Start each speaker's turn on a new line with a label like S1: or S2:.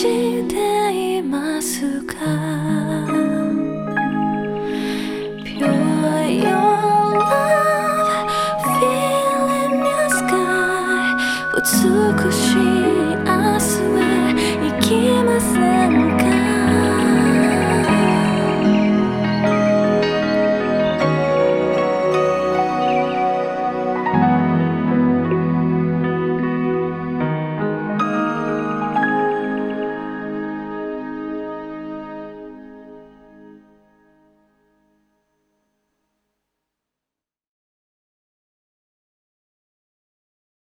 S1: じていますか美しい明日